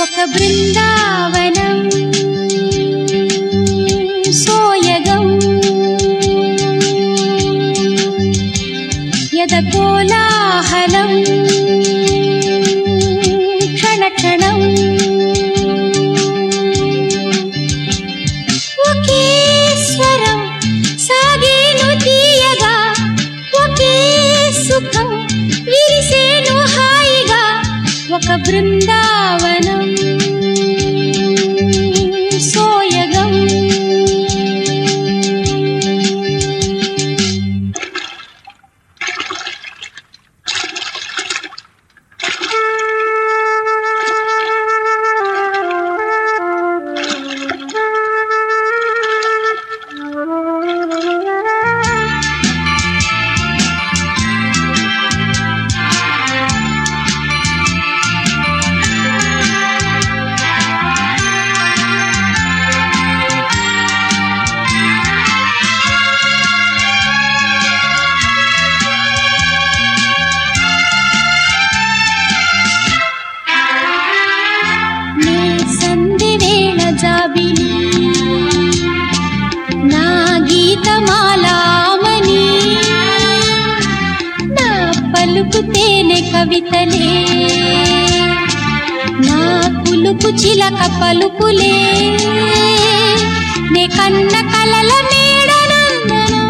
ఒక బృందావనం ఒక కవితలే. నా పులుపు చిలక పలుపులే నే కన్న కలల మేడనందనం.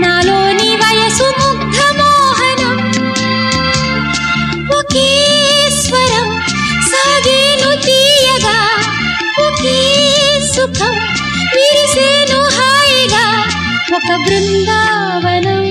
నాలోని వయసు ముగ్ధ మోహనం. ఒకే స్వరం సాగేను తీయగా. ఒకే సుఖం విరిసేను హాయిగా. ఒక బృందావనం.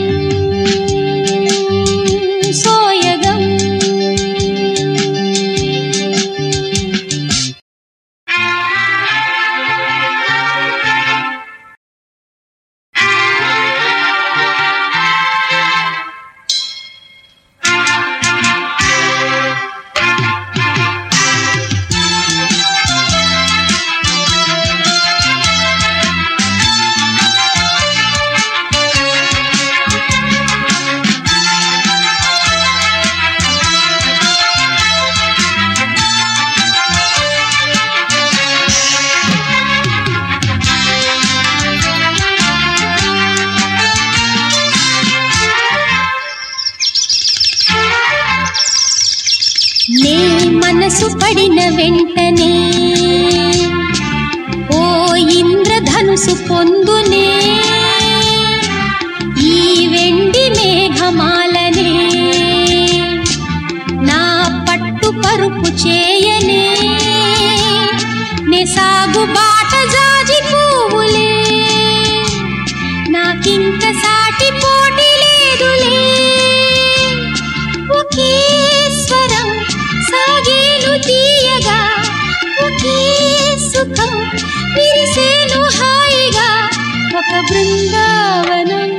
నే మనసు పడిన వెంటనే. ఓ ఇంద్రధనుసు పొందునే. ఈ వెండి మేఘమాలనే. నా పట్టు పరుపు చేయనే. నే సాగుబా సుఖం విరిసేను హాయిగా ఒక బృందావనం.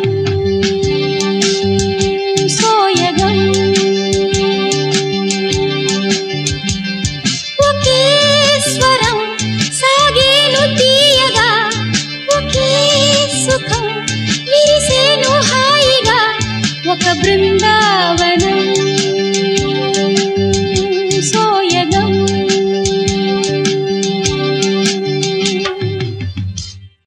సోయగం. ఒకే స్వరం సాగేను తీయగా ఒకే సుఖం విరిసేను హాయిగా ఒక బృందావనం.